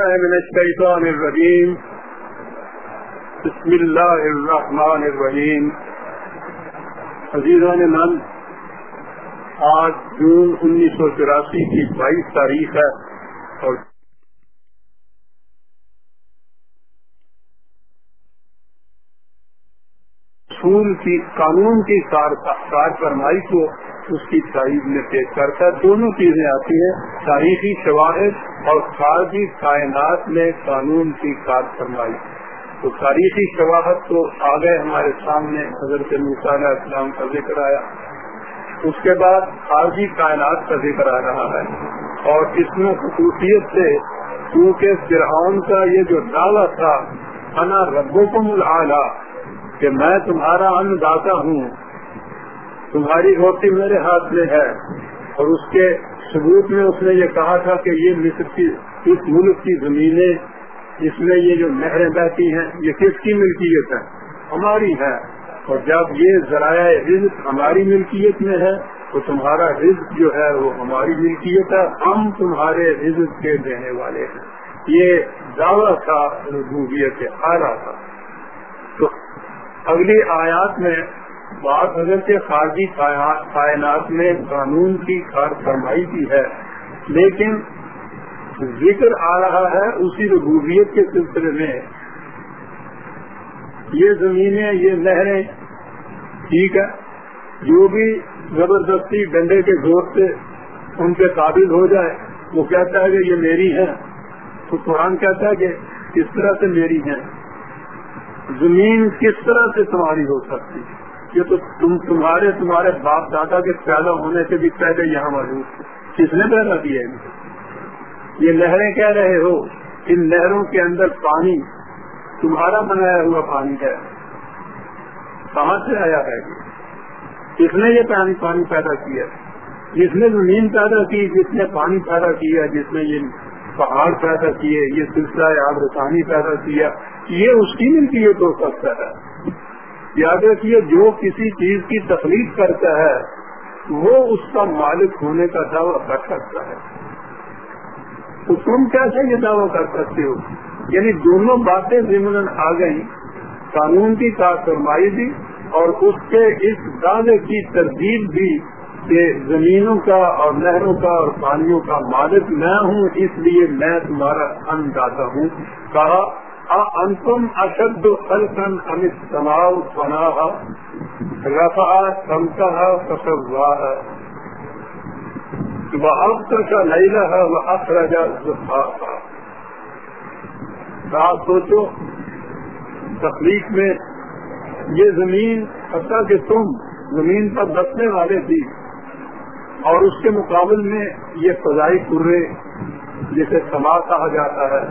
من الشيطان الرجيم بسم الله الرحمن الرحيم عزيزان من آج جون انیس سو چوراسی کی بائیس تاریخ ہے اور قانون کی کار فرمائی کو اس کی میں پیش کرتا ہے دونوں چیزیں آتی ہیں تاریخی شواہد اور خارجی کائنات میں قانون کی کار فرمائی تو تاریخی شواہد تو آ ہمارے سامنے حضرت اسلام کا ذکر آیا اس کے بعد خارجی کائنات کا ذکر آ رہا ہے اور اس میں خصوصیت سے کیونکہ گرہون کا یہ جو دعویٰ تھا انا کو ملا کہ میں تمہارا انداتا ہوں تمہاری روٹی میرے ہاتھ میں ہے اور اس کے ثبوت میں اس نے یہ کہا تھا کہ یہ مصر کی اس ملک کی زمینیں اس میں یہ جو نہریں بہتی ہیں یہ کس کی ملکیت ہے ہماری ہے اور جب یہ ذرائع رزق ہماری ملکیت میں ہے تو تمہارا رزق جو ہے وہ ہماری ملکیت ہے ہم تمہارے رزق کے دینے والے ہیں یہ دعویٰ تھا ربوبیت آ رہا تھا تو اگلی آیات میں بات حضرت کے خارجی کائنات نے قانون کی خار فرمائی کی ہے لیکن ذکر آ رہا ہے اسی ربوبیت کے سلسلے میں یہ زمینیں یہ نہریں ٹھیک ہے جو بھی زبردستی ڈنڈے کے زور سے ان کے قابل ہو جائے وہ کہتا ہے کہ یہ میری ہے تو قرآن کہتا ہے کہ کس طرح سے میری ہے زمین کس طرح سے تمہاری ہو سکتی ہے یہ تو تم تمہارے تمہارے باپ دادا کے پیدا ہونے سے بھی پہلے یہاں موجود کس نے پیدا کیا ہے یہ لہریں کہہ رہے ہو ان لہروں کے اندر پانی تمہارا بنایا ہوا پانی ہے کہاں سے آیا ہے کس نے یہ پانی پانی پیدا کیا جس نے زمین پیدا کی جس نے پانی پیدا کیا جس نے یہ پہاڑ پیدا کیے یہ سلسلہ آب رسانی پیدا کیا یہ اس کی ملکیت ہو سکتا ہے یاد رکھیے جو کسی چیز کی تخلیق کرتا ہے وہ اس کا مالک ہونے کا دعویٰ کر سکتا ہے تو تم کیسے یہ دعویٰ کر سکتے ہو یعنی دونوں باتیں زمین آ گئی قانون کی کار بھی اور اس کے اس دعوے کی تردید بھی کہ زمینوں کا اور نہروں کا اور پانیوں کا مالک میں ہوں اس لیے میں تمہارا اندازہ ہوں کہا انتم اشد خلقن اثر جو خل ہم کا لائر ہے وہ آپ سوچو تخلیق میں یہ زمین پتا کہ تم زمین پر بسنے والے تھی اور اس کے مقابل میں یہ فضائی کرے جسے سما کہا جاتا ہے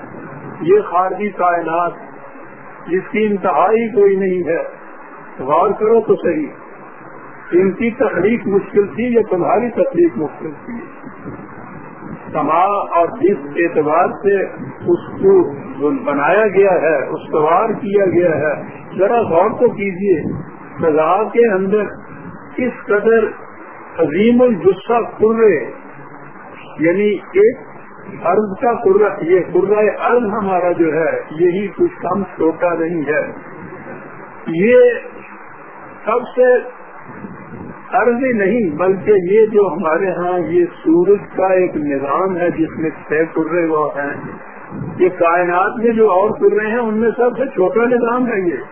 یہ خارجی کائنات جس کی انتہائی کوئی نہیں ہے غور کرو تو صحیح ان کی تخلیق مشکل تھی یا تمہاری تخلیق مشکل تھی سما اور جس اعتبار سے اس کو بنایا گیا ہے استوار کیا گیا ہے ذرا غور تو کیجیے سزا کے اندر کس قدر عظیم الجسہ کرے یعنی ایک ارض کا یہ ہمارا جو ہے یہی کچھ کم چھوٹا نہیں ہے یہ سب سے ارض نہیں بلکہ یہ جو ہمارے ہاں یہ سورج کا ایک نظام ہے جس میں چھ وہ ہیں یہ کائنات میں جو اور کل رہے ہیں ان میں سب سے چھوٹا نظام ہے یہ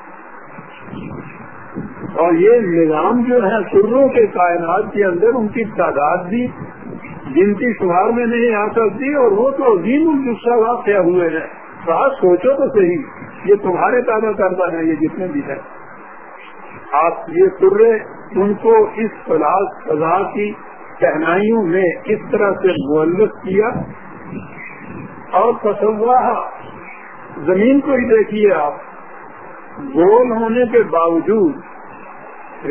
اور یہ نظام جو ہے سروں کے کائنات کے اندر ان کی تعداد بھی جن کی شمار میں نہیں آ سکتی اور وہ تو عظیم الجسا واقع ہوئے ہیں سوچو تو صحیح یہ تمہارے تازہ کرتا ہے یہ جتنے بھی ہے آپ یہ سرے رہے ان کو اس کی ٹہنائیوں میں اس طرح سے معلق کیا اور زمین کو ہی دیکھیے آپ گول ہونے کے باوجود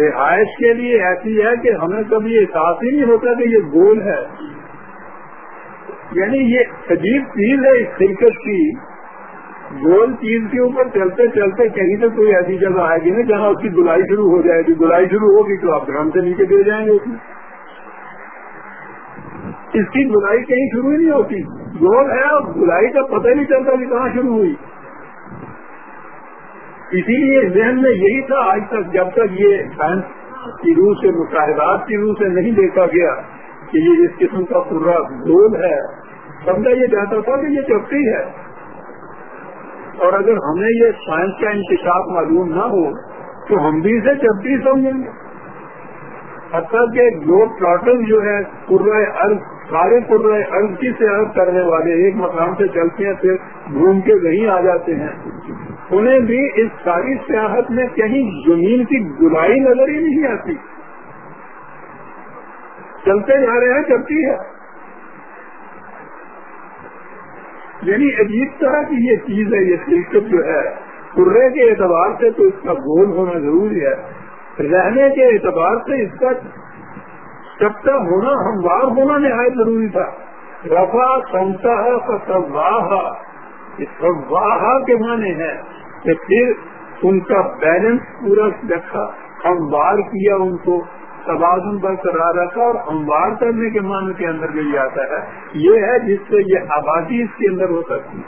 رہائش کے لیے ایسی ہے کہ ہمیں کبھی احساس ہی نہیں ہوتا کہ یہ گول ہے یعنی یہ عجیب چیز ہے اس شرکت کی گول چیز کے اوپر چلتے چلتے کہیں تو کوئی ایسی جگہ آئے گی نا جہاں اس کی بلائی شروع ہو جائے گی بلائی شروع ہوگی تو آپ گھر سے نیچے گر جائیں گے اس کی اس کی بلائی کہیں شروع ہی نہیں ہوتی گول ہے اور بلائی کا پتہ نہیں چلتا کہ کہاں شروع ہوئی اسی لیے ذہن میں یہی تھا آج تک جب تک یہ سائنس کی روح سے مشاہدات کی روح سے نہیں دیکھا گیا کہ یہ اس قسم کا پورا گول ہے سمجھا یہ کہتا تھا کہ یہ چپٹی ہے اور اگر ہمیں یہ سائنس کا انتشاف معلوم نہ ہو تو ہم بھی اسے چپٹی سمجھیں گے اب کے یہ گلوب پلاٹر جو ہے ارض سارے پورے کی سیاحت کرنے والے ایک مقام سے چلتے ہیں پھر گھوم کے وہیں آ جاتے ہیں انہیں بھی اس ساری سیاحت میں کہیں زمین کی گلائی نظر ہی نہیں آتی چلتے جا رہے ہیں چلتی ہے یعنی عجیب طرح کی یہ چیز ہے یہ شرکت جو ہے کرے کے اعتبار سے تو اس کا گول ہونا ضروری ہے رہنے کے اعتبار سے اس کا چپٹا ہونا ہموار ہونا نہایت ضروری تھا رفا ہے سا کے معنی ہے کہ پھر ان کا بیلنس پورا رکھا ہموار کیا ان کو توازن برقرار رکھا اور ہموار کرنے کے معنی کے اندر یہ آتا ہے یہ ہے جس سے یہ آبادی اس کے اندر ہو سکتی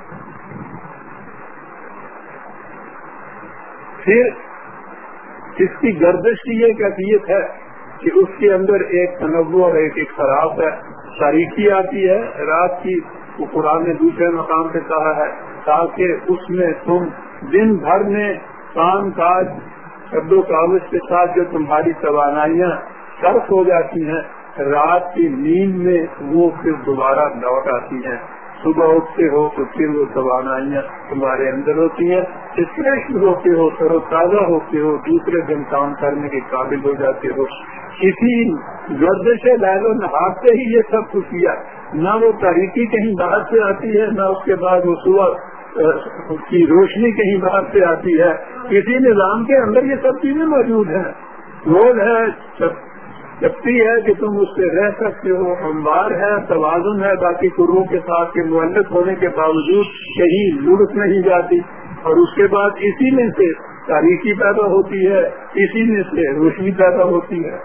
پھر اس کی گردش کی یہ کیفیت ہے کہ اس کے اندر ایک تنوع اور ایک ایک خراب ہے تاریخی آتی ہے رات کی قرآن نے دوسرے مقام سے کہا ہے تاکہ اس میں تم دن بھر میں کام کاج شبد و کاغذ کے ساتھ جو تمہاری توانائیاں صرف ہو جاتی ہیں رات کی نیند میں وہ پھر دوبارہ لوٹ آتی ہیں صبح اٹھتے ہو تو پھر وہ توانائیاں تمہارے اندر ہوتی ہیں فریش ہوتے ہو سرو تازہ ہوتے ہو دوسرے دن کام کرنے کے قابل ہو جاتے ہو کسی نے سے ہی یہ سب کچھ کیا نہ وہ تاریخی کہیں باہر سے آتی ہے نہ اس کے بعد وہ صبح کی روشنی کہیں باہر سے آتی ہے کسی نظام کے اندر یہ سب چیزیں موجود ہیں لوگ ہے ہے کہ تم اس سے رہ سکتے ہو ہموار ہے توازن ہے باقی قروں کے ساتھ کے معلق ہونے کے باوجود کہیں لڑک نہیں جاتی اور اس کے بعد اسی میں سے تاریخی پیدا ہوتی ہے اسی میں سے روشنی پیدا ہوتی ہے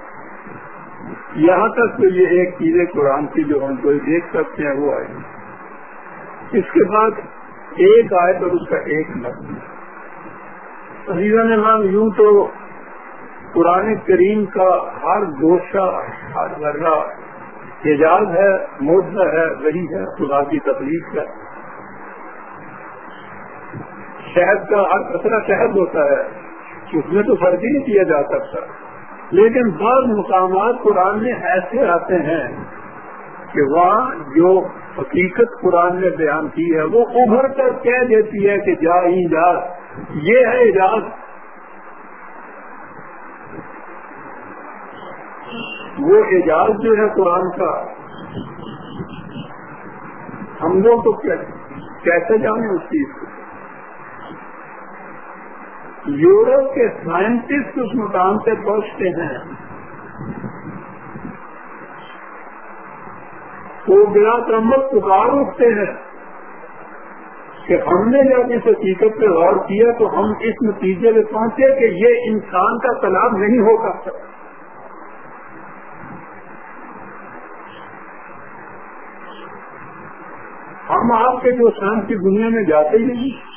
یہاں تک تو یہ ایک چیزیں قرآن کی جو ہم کو دیکھ سکتے ہیں وہ آئی اس کے بعد ایک آئے تو اس کا ایک لگیز نام یوں تو قرآن کریم کا ہر گوشہ ہر اعجاز ہے موزہ ہے وہی ہے خدا کی تکلیف ہے شہد کا ہر خطرہ شہد ہوتا ہے اس میں تو فرق ہی نہیں کیا جا سکتا لیکن بعض مقامات قرآن میں ایسے آتے ہیں کہ وہاں جو حقیقت قرآن نے بیان کی ہے وہ ابھر کر کہہ دیتی ہے کہ جا ہی جا یہ ہے اجاز وہ اجاز جو ہے قرآن کا ہم لوگ تو کیسے جانے اس چیز کو یورپ کے سائنٹسٹ اس مقام پہ پہنچتے ہیں وہ بلا رمبت پکار اٹھتے ہیں کہ ہم نے جب اس حقیقت پہ غور کیا تو ہم اس نتیجے پہ پہنچے کہ یہ انسان کا تلاب نہیں ہو سکتا ہم آپ کے جو سائنس کی دنیا میں جاتے ہی نہیں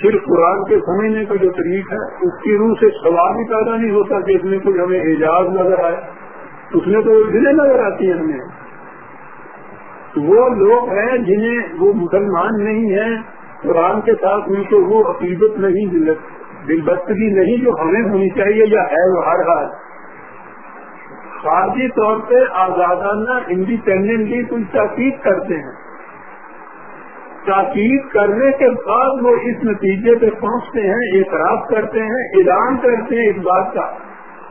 پھر قرآن کے سمجھنے کا جو طریقہ ہے اس کی روح سے سوال بھی پیدا نہیں ہوتا کہ اس میں کچھ ہمیں اعجاز نظر آئے اس میں تو دلیں نظر آتی ہیں ہمیں وہ لوگ ہیں جنہیں وہ مسلمان نہیں ہیں قرآن کے ساتھ ان کو وہ عقیدت نہیں دلبستگی نہیں جو ہمیں ہونی چاہیے یا ہے وہ ہر حال خارجی طور پہ آزادانہ انڈیپینڈنٹلی کوئی تاکید کرتے ہیں تاکید کرنے کے بعد وہ اس نتیجے پہ پہنچتے ہیں اعتراض کرتے ہیں اعلان کرتے ہیں اس بات کا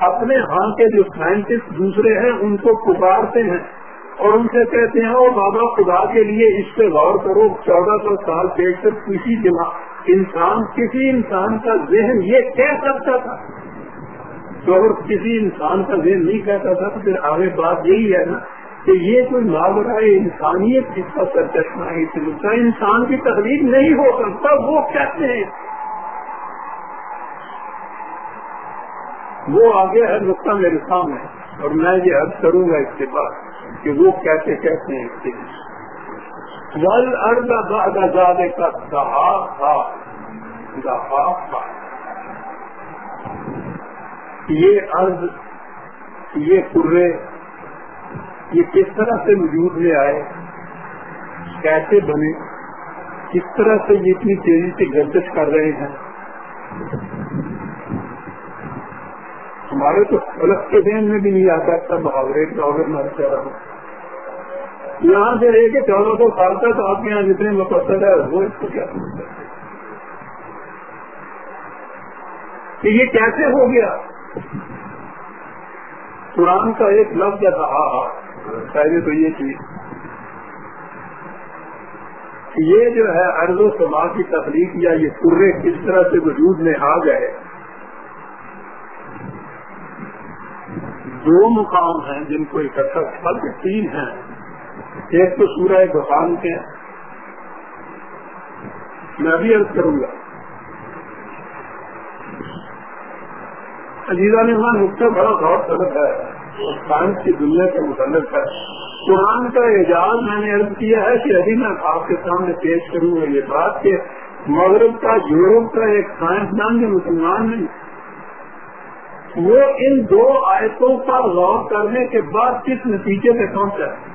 اپنے ہاں کے جو سائنٹسٹ دوسرے ہیں ان کو پکارتے ہیں اور ان سے کہتے ہیں اور بابا خدا کے لیے اس پہ غور کرو چودہ سو سال کر کسی دماغ انسان کسی انسان کا ذہن یہ کہہ سکتا تھا تو اگر کسی انسان کا ذہن نہیں کہتا تھا تو پھر آگے بات یہی ہے نا کہ یہ کوئی ماورائے انسانیت جس کا ہے کٹنا انسان کی تقریب نہیں ہو سکتا وہ کہتے ہیں وہ آگے ہر نقطہ میرے سامنے اور میں یہ حد کروں گا اس کے پاس کہ وہ کیسے کیسے ول کا تھا دہا تھا یہ ارد یہ یہ کس طرح سے وجود میں آئے کیسے بنے کس طرح سے یہ اتنی تیزی سے گردش کر رہے ہیں ہمارے تو فلک کے دین میں بھی نہیں آتا محاورے کا اگر میں چاہ رہا ہوں یہاں سے لے کے چودہ سو سال تک آپ کے یہاں جتنے مقصد ہے وہ اس کو کیا کہ یہ کیسے ہو گیا قرآن کا ایک لفظ رہا پہلے تو یہ چیز یہ جو ہے و سما کی تخلیق یا یہ پورے کس طرح سے وجود میں آ گئے دو مقام ہیں جن کو اکٹھا ختم تین ہیں ایک تو سورہ دفان کے میں بھی عرض کروں گا عزیزہ نمان اس نقطہ بڑا غور طلب ہے سائنس کی دنیا کے متعلق ہے قرآن کا اعجاز میں نے کیا ہے کہ ابھی میں آپ کے سامنے پیش کروں گا یہ بات کہ مغرب کا یورپ کا ایک سائنسدان وہ ان دو آیتوں پر غور کرنے کے بعد کس نتیجے پہ پہنچا ہے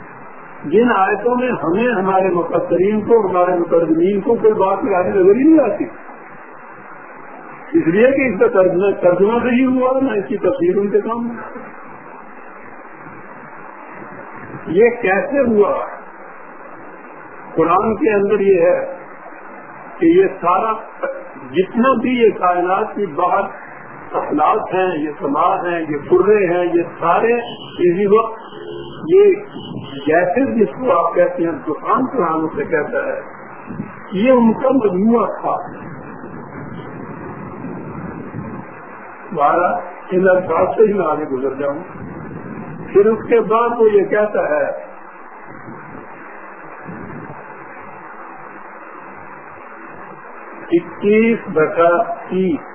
جن آیتوں میں ہمیں ہمارے مقدرین کو ہمارے مقدمین کو کوئی بات لگانے ہی نہیں آتی اس لیے کہ اس کا ترجمہ کہی ہوا نہ اس کی تفصیل ان کے کام یہ کیسے ہوا قرآن کے اندر یہ ہے کہ یہ سارا جتنا بھی یہ کائنات کی باہر اخلاق ہیں یہ سماج ہیں یہ پورے ہیں یہ سارے اسی وقت یہ جیسے جس کو آپ کہتے ہیں دکان پران سے کہتا ہے یہ ان کا مجموعہ تھا بارہ ان الفاظ سے ہی میں آگے گزر جاؤں پھر اس کے بعد وہ یہ کہتا ہے اکیس بٹا تیس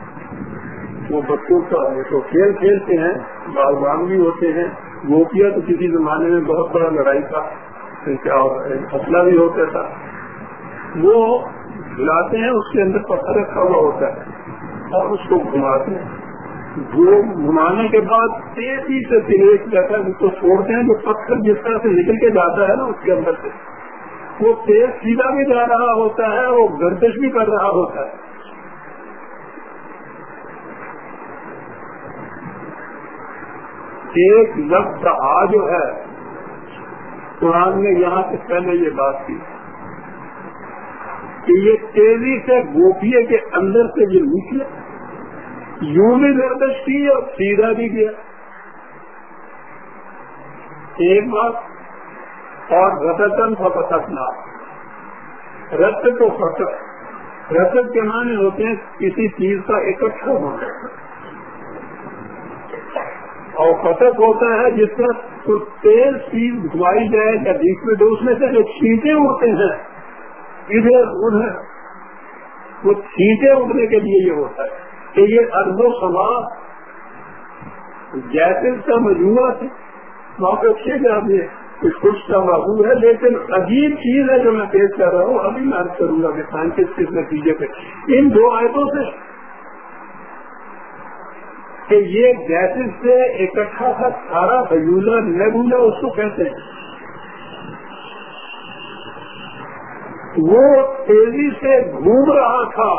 وہ بچوں کا ہے تو کھیل کھیلتے ہیں باغبان بھی ہوتے ہیں گوپیا تو کسی زمانے میں بہت بڑا لڑائی تھا اور فصلہ بھی ہوتا تھا وہ لاتے ہیں اس کے اندر پتھر رکھا ہوا ہوتا ہے اور اس کو گھماتے ہیں جو گھمانے کے بعد تیزی سے تیز جاتا ہے اس کو چھوڑتے ہیں جو پتھر جس طرح سے نکل کے جاتا ہے نا اس کے اندر سے وہ تیز سیدھا بھی جا رہا ہوتا ہے وہ گردش بھی کر رہا ہوتا ہے ایک لفظ آ جو ہے قرآن نے یہاں سے پہلے یہ بات کی کہ یہ تیزی سے گوپیے کے اندر سے یہ نکلے یوں بھی دردش کی اور سیدھا بھی گیا ایک بات اور رتن کو پٹکنا رت کو خطر رت کے معنی ہوتے ہیں کسی چیز کا اکٹھا ہونا اور ہوتا ہے جس طرح تیز چیز گھمائی جائے یا بیچ میں اس میں سے جو چھینٹے اڑتے ہیں ادھر ادھر وہ چھینٹے اڑنے کے لیے یہ ہوتا ہے کہ یہ و سما جیسے کا مجموعہ پہ اچھے کچھ کچھ کا معاور ہے لیکن عجیب چیز ہے جو میں پیش کر رہا ہوں ابھی میں کروں گا کہ سائنٹسٹ کس نتیجے پہ ان دو آیتوں سے کہ یہ گیسز سے اکٹھا تھا سارا بجولا نیبولا اس کو کہتے ہیں وہ تیزی سے گھوم رہا تھا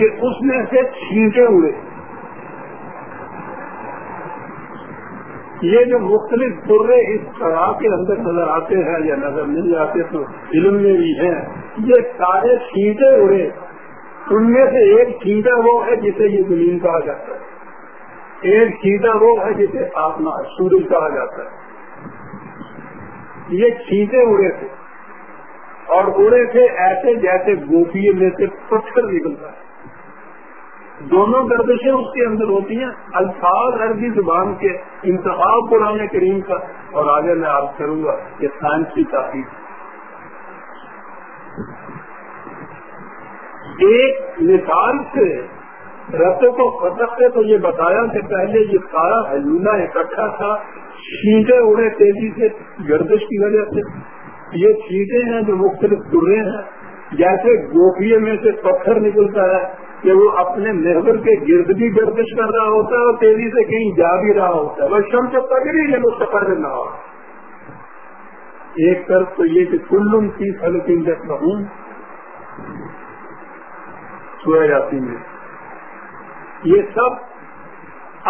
کہ اس میں سے چھینٹے ہوئے یہ جو مختلف درے اس طرح کے اندر نظر آتے ہیں یا نظر نہیں آتے تو فلم میں بھی ہیں یہ سارے چھینٹے ہوئے ان میں سے ایک چیتا وہ ہے جسے یہ زمین کہا جاتا ہے ایک چیٹا وہ ہے جسے سورج کہا جاتا ہے یہ چیزیں اڑے تھے اور اڑے تھے ایسے جیسے گوپیے سے پتھر نکلتا ہے دونوں گردشیں اس کے اندر ہوتی ہیں الفاظ عربی زبان کے انتخاب قرآن کریم کا اور آگے میں آپ کروں گا کہ سائنس کی تاریخ ایک مثال سے رتوں کو سے تو یہ بتایا کہ پہلے یہ سارا ہلونا اکٹھا تھا چھینٹے اڑے تیزی سے گردش کی وجہ سے یہ چھینٹے ہیں جو مختلف درے ہیں جیسے گوپیے میں سے پتھر نکلتا ہے کہ وہ اپنے محبت کے گرد بھی گردش کر رہا ہوتا ہے اور تیزی سے کہیں جا بھی رہا ہوتا ہے ہے وہ سفر نہ ہو ایک طرف تو یہ کہ کل کنگ ہوں سو جاتی ہیں یہ سب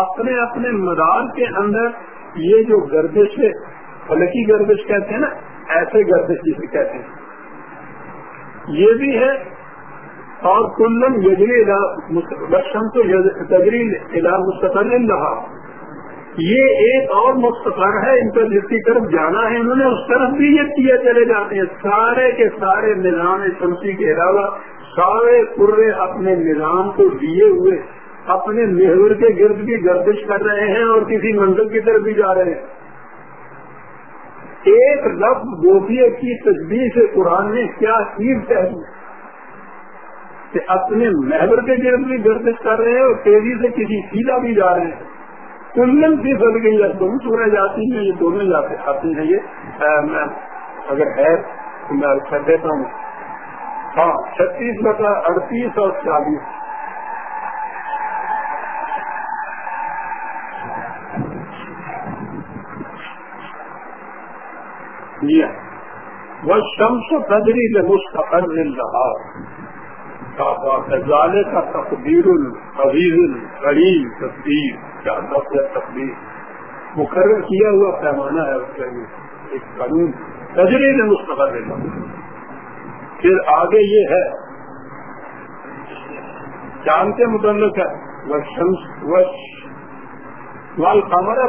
اپنے اپنے مدار کے اندر یہ جو گردش ہے فلکی گردش کہتے ہیں نا ایسے گردش جسے کہتے ہیں یہ بھی ہے اور کلن گزری مستقل رہا یہ ایک اور مستقر ہے ان پر جس کی طرف جانا ہے انہوں نے اس طرف بھی یہ کیا چلے جاتے ہیں سارے کے سارے نظام شمسی کے علاوہ سارے پورے اپنے نظام کو دیے ہوئے اپنے محور کے گرد بھی گردش کر رہے ہیں اور کسی منزل کی طرف بھی جا رہے ہیں ایک لفظ گوپیے کی تصویر سے قرآن نے کیا چیز کہ اپنے محور کے گرد بھی گردش کر رہے ہیں اور تیزی سے کسی سیدھا بھی جا رہے ہیں کلن فیصد کے گئی ہے یہ دونوں جاتے آتی ہیں یہ اگر ہے تو میں دیتا ہوں ہاں چھتیس بتا اڑتیس اور چالیس وہ شمس و لگوس لمستقر مل رہا گزالے کا تقدیر ابھی کڑی تقدیر تقدیر مقرر کیا ہوا پیمانہ ہے اس کے لیے ایک قانون تجری نے رہا پھر آگے یہ ہے چاند کے متعلق ہے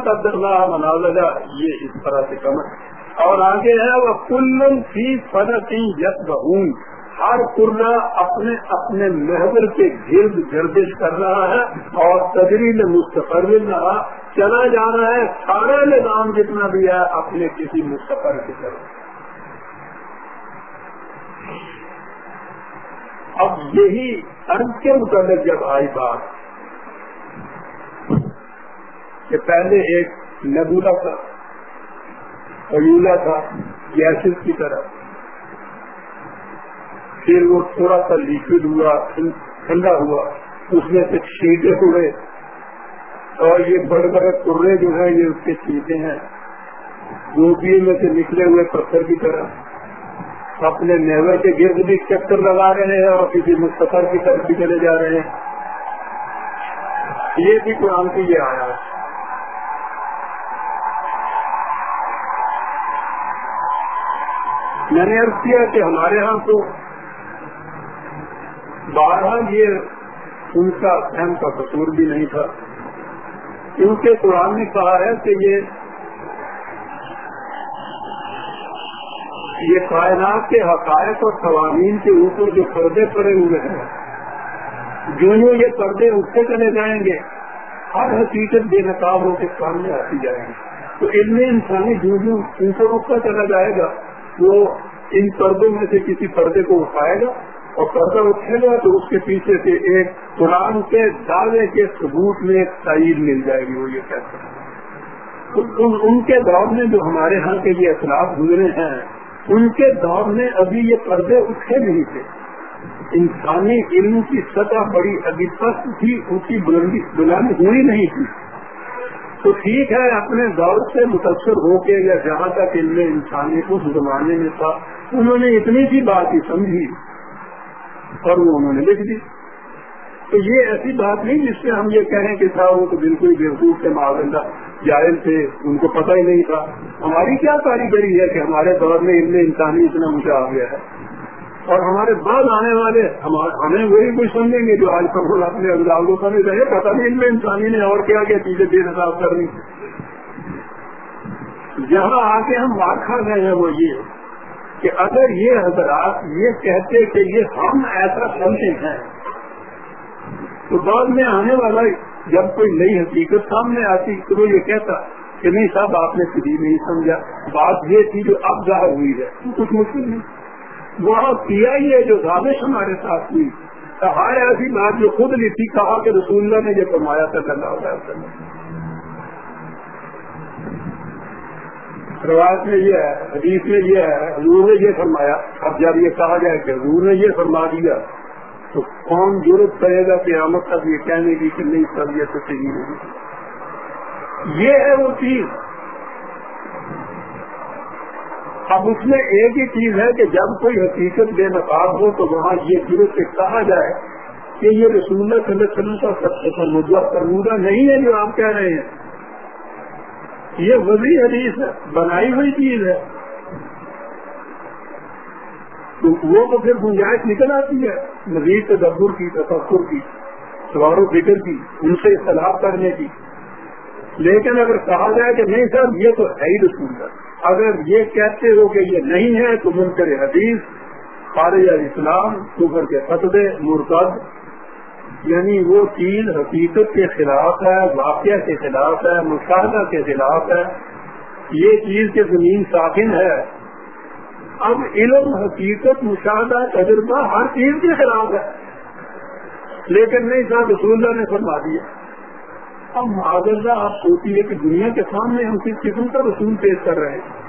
تبدیل یہ اس طرح سے کمر اور آگے ہے وہ کل فی فن کی یس ہر کرنا اپنے اپنے محبت کے گرد گردش کر رہا ہے اور تدری میں مستفر مل رہا چلا جا رہا ہے سارا نظام جتنا بھی ہے اپنے کسی مستفر کے طرف اب یہی ارد کے متعلق جب آئی بات کہ پہلے ایک تھا تھالا تھا گیس کی طرح پھر وہ تھوڑا سا لیکوڈ ہوا ٹھنڈا ہوا اس میں سے چھینٹے ہوئے اور یہ بڑے بڑے کرے جو ہیں یہ اس کے چھینٹے ہیں گوپی میں سے نکلے ہوئے پتھر کی طرح اپنے نیور کے گرد بھی چکر لگا رہے ہیں اور کسی مستفر کی طرف بھی چلے جا رہے ہیں یہ بھی قرآن کی یہ آیا ہے میں نے عرض کیا کہ ہمارے ہاں تو بارہ یہ ان کا اہم کا قصور بھی نہیں تھا کیونکہ قرآن نے کہا ہے کہ یہ یہ کائنات کے حقائق اور قوانین کے اوپر جو پردے پڑے ہوئے ہیں جو یہ پردے اٹھتے چلے جائیں گے ہر حقیقت بے نقاب ہو کے سامنے آتی جائے گی تو ان میں انسانی جو ان اوپر اٹھتا چلا جائے گا وہ ان پردوں میں سے کسی پردے کو اٹھائے گا اور پردہ اٹھے گا تو اس کے پیچھے سے ایک قرآن کے دعوے کے ثبوت میں تعید مل جائے گی وہ یہ کہتے ہیں ان کے دور میں جو ہمارے ہاں کے یہ اخلاق گزرے ہیں ان کے دور میں ابھی یہ پردے اٹھے نہیں تھے انسانی علم کی سطح بڑی ابھی تک تھی ان کی بلندی بلند ہوئی نہیں تھی تو ٹھیک ہے اپنے دور سے متاثر ہو کے یا جہاں تک علم انسانی اس زمانے میں تھا انہوں نے اتنی سی بات ہی سمجھی اور وہ انہوں نے لکھ دی تو یہ ایسی بات نہیں جس سے ہم یہ کہیں کہ بالکل بیوقوف سے معاوضہ جائز تھے ان کو پتہ ہی نہیں تھا ہماری کیا کاریگری ہے کہ ہمارے دور میں ان میں انسانی اتنا مجھے آ گیا ہے اور ہمارے بعد آنے والے ہمیں وہی کوئی سن لیں گے جو آج کل اپنے پتہ نہیں ان میں انسانی نے اور کیا کیا چیزیں بے حضرات کرنی جہاں آ کے ہم بات کھا رہے ہیں وہ یہ کہ اگر یہ حضرات یہ کہتے کہ یہ ہم ایسا سمجھے ہیں تو بعد میں آنے والا جب کوئی نئی حقیقت سامنے آتی تو وہ یہ کہتا کہ نہیں صاحب آپ نے کبھی نہیں سمجھا بات یہ تھی جو اب ظاہر ہوئی ہے کچھ مشکل نہیں وہاں کیا ہی ہے جو سازش ہمارے ساتھ ہوئی ہر ایسی بات جو خود نہیں تھی کہا کہ رسول اللہ نے یہ فرمایا تھا روایت میں یہ ہے حدیث میں یہ ہے حضور نے یہ فرمایا اب جب یہ کہا گیا یہ فرما دیا تو کون ضرورت پڑے گا قیامت تب یہ کہنے کی کہ نہیں سب یہ تو صحیح نہیں یہ ہے وہ چیز اب اس میں ایک ہی چیز ہے کہ جب کوئی حقیقت بے نقاب ہو تو وہاں یہ ضرورت سے کہا جائے کہ یہ رسول اللہ اللہ صلی علیہ وسلم کا سب مدلہ کرمودہ نہیں ہے جو آپ کہہ رہے ہیں یہ وزیر حدیث ہے بنائی ہوئی چیز ہے تو وہ تو پھر گنجائش نکل آتی ہے مزید تدبر کی تصور کی سوار و فکر کی ان سے اختلاف کرنے کی لیکن اگر کہا جائے کہ نہیں سر یہ تو ہے ہی رسول ہے اگر یہ کہتے ہو کہ یہ نہیں ہے تو منکر حدیث خارج علیہ السلام کے فتح مرتد یعنی وہ چیز حقیقت کے خلاف ہے واقعہ کے خلاف ہے مشاہدہ کے خلاف ہے یہ چیز کے زمین ساکن ہے اب علم حقیقت مشاہدہ تجربہ ہر چیز کے خلاف ہے لیکن نہیں صاحب رسول اللہ نے فرما دیا اب معذرہ آپ سوچیے دنیا کے سامنے ہم کس قسم کا رسول پیش کر رہے ہیں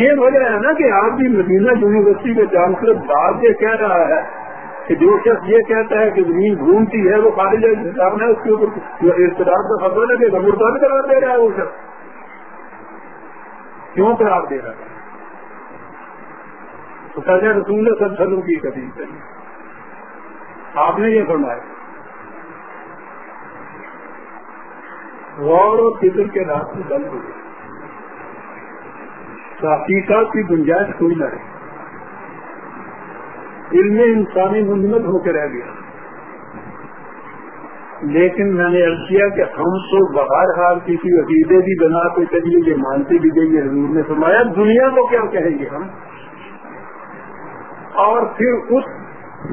یہ وجہ ہے نا کہ آپ بھی مدینہ یونیورسٹی کے چانسلر بعد یہ کہہ رہا ہے کہ جو شخص یہ کہتا ہے کہ زمین گھومتی ہے وہ خارج ہے اس کے اوپر اقتدار کا ہے کہ مرد کرا دے رہا ہے وہ شخص کیوں قرار دے ہے تو کیا سب سلو کی کبھی آپ نے یہ فرمایا غور فکر کے راستے بند ہو گئے ساتھیتا کی گنجائش کوئی نہ رہی علم انسانی منظمت ہو کے رہ گیا لیکن میں نے عرض کیا کہ ہم تو باہر حال کسی عقیدے بھی بنا کے چلیے یہ مانتے بھی دیں گے نے فرمایا دنیا کو کیا کہیں گے ہم اور پھر اس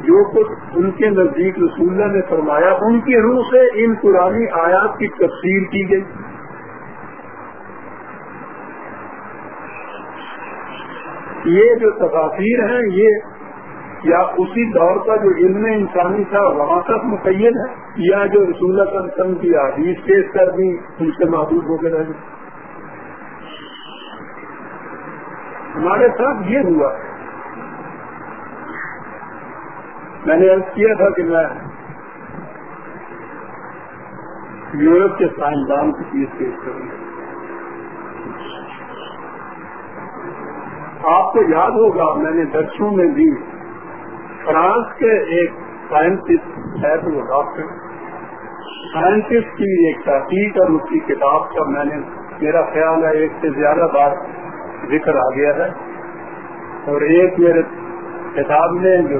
جو کچھ ان کے نزدیک رسول اللہ نے فرمایا ان کی روح سے ان پرانی آیات کی تفصیل کی گئی یہ جو تفاصیر ہیں یہ یا اسی دور کا جو علم انسانی تھا وہاں تک مقید ہے یا جو رسول سنگ کی پیش کر دی ان سے محبوب ہو گیا ہمارے ساتھ یہ ہوا میں نے ارد کیا تھا کہ میں یورپ کے سائنسدان کی چیز پیش کروں آپ کو یاد ہوگا میں نے درسوں میں بھی فرانس کے ایک سائنٹسٹ ہے تو وہ ڈاکٹر سائنٹسٹ کی ایک تحقیق اور اس کی کتاب کا میں نے میرا خیال ہے ایک سے زیادہ بار ذکر آ گیا ہے اور ایک میرے کتاب میں جو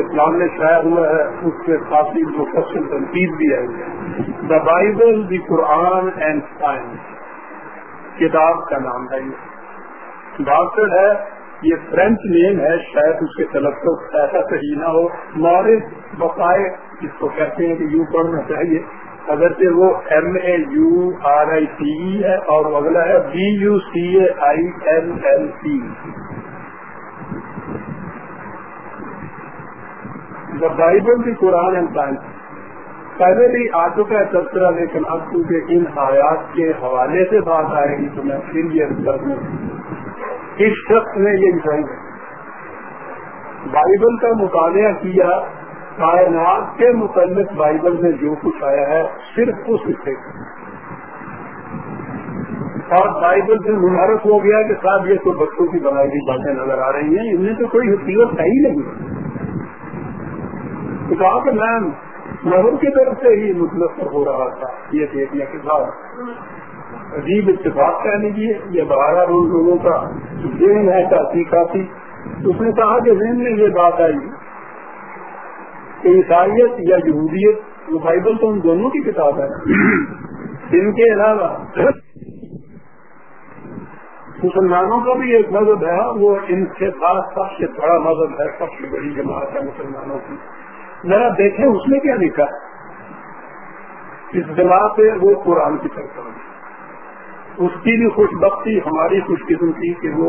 اسلام میں شاعر ہوا ہے اس کے کافی جو تنقید بھی ہے the Bible the Quran and science کتاب کا نام ہے یہ ڈاکٹر ہے یہ فرینچ نیم ہے شاید اس کے تلفظ ایسا صحیح نہ ہو مورس بقائے جس کو کہتے ہیں کہ یو پڑھنا چاہیے اگرچہ وہ M A U R I C E ہے اور اگلا ہے B U C A I M L C Bible بھی قرآن سائنس پہلے بھی آ چکا ہے تذکرہ لیکن اب کیونکہ ان حیات کے حوالے سے بات آئے گی تو میں پھر یہ کر دوں اس شخص نے یہ دسائی بائبل کا مطالعہ کیا کائنات کے متعلق بائبل میں جو کچھ آیا ہے صرف اس حصے اور بائبل سے مبارک ہو گیا کہ صاحب یہ تو بچوں کی بنائی ہوئی باتیں نظر آ رہی ہیں ان میں تو کوئی حقیقت ہے ہی نہیں کتاب میم لہر کی طرف سے ہی متنفر ہو رہا تھا یہ دیکھنے کے بعد عجیب اتفاق کہہ لیجیے یہ بہارا بھی لوگوں کا ذہن ہے کافی کافی اس نے کہا کہ ذہن میں یہ بات آئی کہ عیسائیت یا یہودیت وہ بائبل تو ان دونوں کی کتاب ہے ان کے علاوہ مسلمانوں کا بھی ایک مذہب ہے وہ ان انتخاب سب سے بڑا مذہب ہے سب سے بڑی جماعت ہے مسلمانوں کی ذرا دیکھیں اس نے کیا ہے اس جماعت پہ وہ قرآن کی طرف اس کی بھی خوش بختی ہماری خوش قسم تھی کہ وہ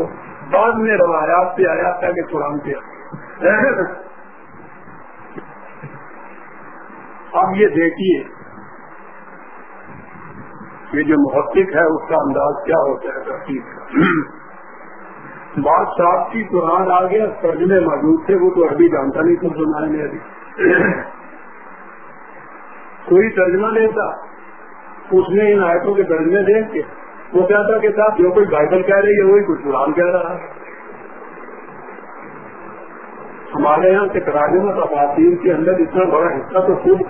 بعد میں روایات پہ آیا تھا کہ قرآن پہ اب یہ دیکھیے جو محقق ہے اس کا انداز کیا ہوتا ہے تحقیق کا بادشاہ کی قرآن آ گیا ترجمے موجود تھے وہ تو عربی جانتا نہیں تھا سماج میں ابھی کوئی ترجمہ دیتا اس نے ان آیتوں کے ترجمے دیکھ کے وہ کیا تھا کہ صاحب کوئی بائبل کہہ رہی ہے وہی کوئی قرآن کہہ رہا ہمارے یہاں کے میں اندر اتنا بڑا حصہ تو خود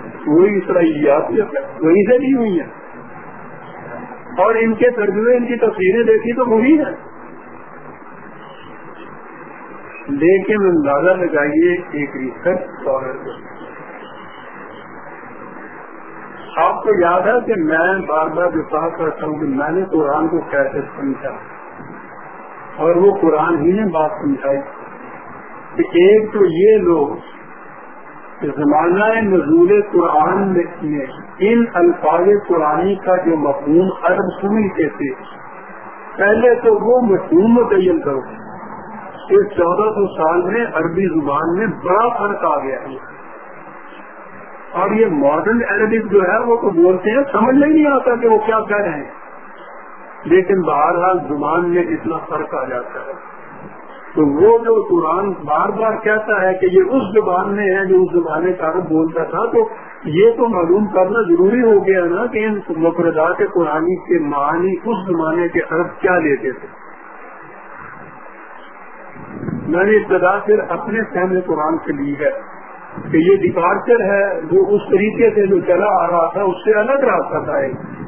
اس طرح وہیں سے نہیں ہوئی ہے اور ان کے ترجمے ان کی تصویریں دیکھی تو وہی ہے لیکن اندازہ لگائیے ایک ریسرچ اور آپ کو یاد ہے کہ میں بار بار وشاس کرتا ہوں کہ میں نے قرآن کو کیسے سمجھا اور وہ قرآن ہی نے بات سمجھائی کہ ایک تو یہ لوگ زمانہ نزول قرآن میں ان الفاظ قرآن کا جو مفہوم عرب سمجھتے تھے پہلے تو وہ مفہوم متعین کرو کہ چودہ سو سال میں عربی زبان میں بڑا فرق آ گیا ہے اور یہ ماڈرن عربک جو ہے وہ تو بولتے ہیں سمجھ نہیں آتا کہ وہ کیا کہہ رہے ہیں لیکن بہرحال زبان میں اتنا فرق آ جاتا ہے تو وہ جو قرآن بار بار کہتا ہے کہ یہ اس زبان میں ہے جو اس زبان کا ارب بولتا تھا تو یہ تو معلوم کرنا ضروری ہو گیا نا کہ ان مفردات قرآن کے معنی اس زمانے کے عرب کیا لیتے تھے میں نے ابتدا پھر اپنے فہم قرآن سے لی ہے کہ یہ ڈپارچر ہے وہ اس طریقے سے جو چلا آ رہا تھا اس سے الگ راستہ تھا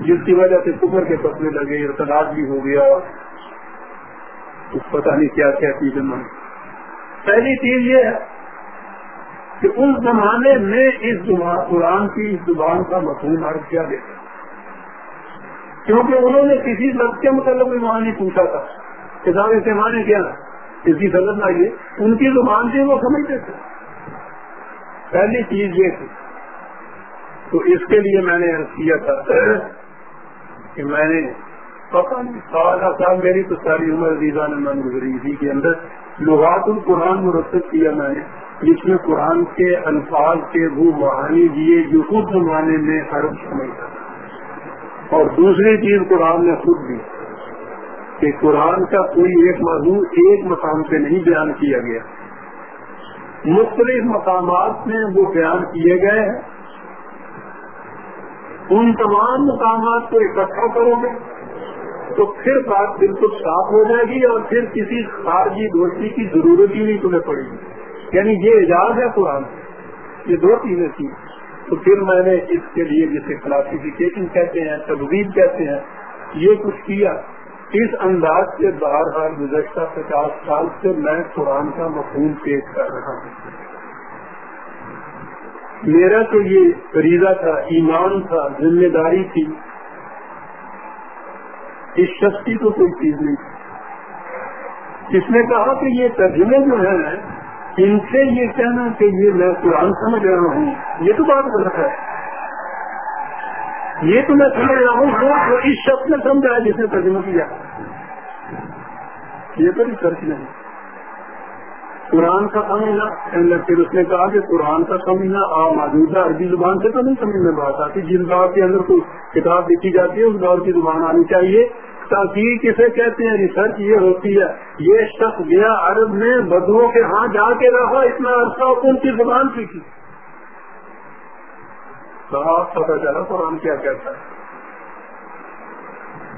جس کی وجہ سے کے پتلے لگے ارتداد بھی ہو گیا اور پتا نہیں کیا کیا چیزیں پہلی چیز یہ ہے کہ اس زمانے میں اس قرآن کی اس زبان کا عرض کیا دیکھا کیونکہ انہوں نے کسی لفظ کے متعلق اس کی غلط نہ یہ ان کی زبان سے وہ سمجھتے تھے پہلی چیز یہ تھی تو اس کے لیے میں نے کیا تھا کہ میں نے پتا نہیں سادہ سال میری تو ساری عمر گزری نمر کے اندر لغات القرآن مرتب کیا میں نے جس میں قرآن کے الفاظ کے وہ بہانی دیے جو خود زمانے میں اور دوسری چیز قرآن نے خود دی کہ قرآن کا کوئی ایک موضوع ایک مقام پہ نہیں بیان کیا گیا مختلف مقامات میں وہ بیان کیے گئے ہیں ان تمام مقامات کو اکٹھا کرو گے تو پھر بات بالکل صاف ہو جائے گی اور پھر کسی خارجی دوستی کی ضرورت ہی نہیں تمہیں پڑے گی یعنی یہ اعجاز ہے قرآن یہ دو چیزیں تھیں تو پھر میں نے اس کے لیے جسے کلاسیفیکیشن کہتے ہیں تقدیر کہتے ہیں یہ کچھ کیا اس انداز کے باہر ہر گزشتہ پچاس سال سے میں قرآن کا مفہوم پیش کر رہا ہوں میرا تو یہ فریضہ تھا ایمان تھا ذمہ داری تھی اس کی تو کوئی چیز نہیں تھی اس نے کہا کہ یہ ترجمے جو ہیں ان سے یہ کہنا کہ یہ میں قرآن سمجھ رہا ہوں یہ تو بات غلط ہے یہ تو میں سمجھ رہا ہوں اس شخص نے سمجھا ہے جس نے ترجمہ کیا یہ تو ریسرچ نہیں قرآن کا سمجھنا پھر اس نے کہا کہ قرآن کا سمجھنا موجودہ عربی زبان سے تو نہیں سمجھ میں بات آتی جس دور کے اندر کوئی کتاب لکھی جاتی ہے اس دور کی زبان آنی چاہیے تاکہ کسے کہتے ہیں ریسرچ یہ ہوتی ہے یہ شخص گیا عرب میں بدو کے ہاں جا کے رہا اتنا عرصہ ان کی زبان سیکھی چلا قرآن کیا کہتا ہے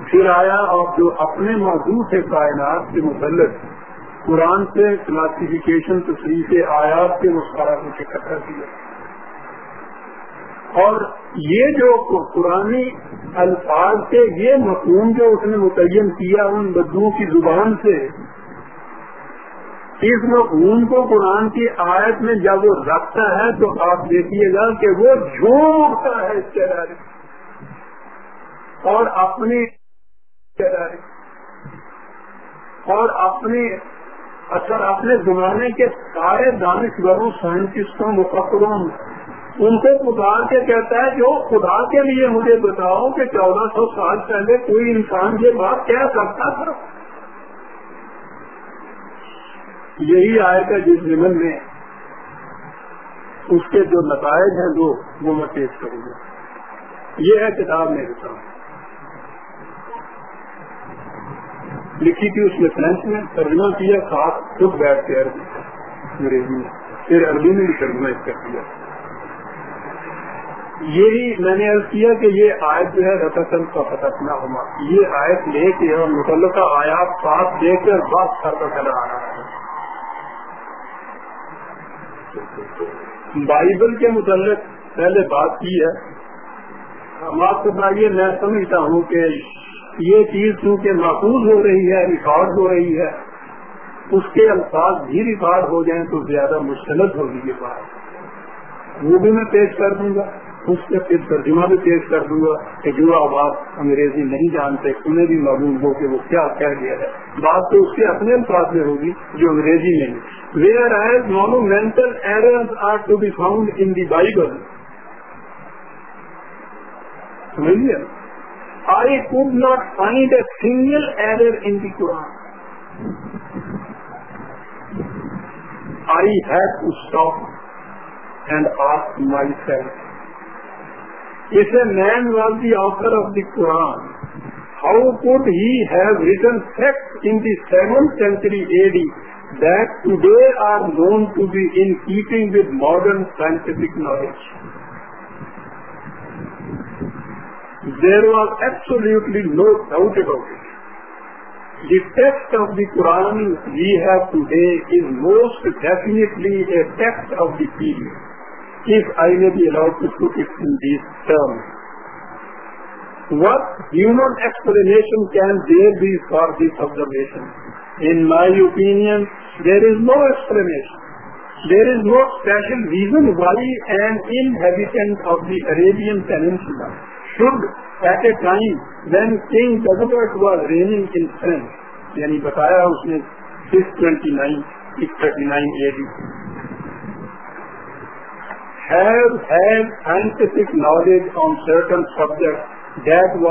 پھر آیا اور جو اپنے موضوع سے کائنات کے متعلق قرآن سے کلاسیفکیشن تصویر آیات کے کو اکٹھا کیا اور یہ جو قرآن الفاظ سے یہ مفوم جو اس نے متعین کیا ان بدو کی زبان سے اس مفہوم کو قرآن کی آیت میں جب وہ رکھتا ہے تو آپ دیکھیے گا کہ وہ اٹھتا ہے اس کے اور اپنی اور اپنے اچھا اپنے زمانے کے سارے دانشوروں سائنٹسٹوں وہ ان کو خدا کے کے کہتا ہے جو لیے مجھے بتاؤ کہ چودہ سو سال پہلے کوئی انسان یہ بات کہہ سکتا تھا یہی آئے گا جس زمن میں اس کے جو نتائج ہیں جو وہ میں پیش کروں گا یہ ہے کتاب میرے ساتھ لکھی تھی اس میں فرینچ میں ترجمہ کیا ساتھ خود بیٹھ کے عربی انگریزی میں پھر عربی میں بھی ترجمہ اس کا کیا یہی میں نے عرض کیا کہ یہ آیت جو ہے رتا چند کا فتح نہ ہوا یہ آیت لے کے اور متعلقہ آیات ساتھ دے کر بس کرتا چلا آ رہا ہے بائبل کے متعلق پہلے بات کی ہے ہم آپ کو بتائیے میں سمجھتا ہوں کہ یہ چیز چونکہ محفوظ ہو رہی ہے ریکارڈ ہو رہی ہے اس کے الفاظ بھی ریکارڈ ہو جائیں تو زیادہ مشکلت ہوگی یہ بات وہ بھی میں پیش کر دوں گا اس پھر ترجمہ بھی پیش کر دوں گا کہ جو د انگریزی نہیں جانتے انہیں بھی معلوم ہو کہ وہ کیا کہہ گیا ہے بات تو اس کے اپنے الفاظ میں ہوگی جو انگریزی میں where monumental errors are to be found in the Bible I could not find a single error in the Quran I have to stop and ask myself If a man was the author of the Quran, how could he have written facts in the 7th century AD that today are known to be in keeping with modern scientific knowledge? There was absolutely no doubt about it. The text of the Quran we have today is most definitely a text of the period if I may be allowed to put it in these terms. What human explanation can there be for this observation? In my opinion, there is no explanation. There is no special reason why an inhabitant of the Arabian Peninsula should, at a time when King Dagobert was reigning in France, yani bataya usne 629 AD, knowledge on certain subject that that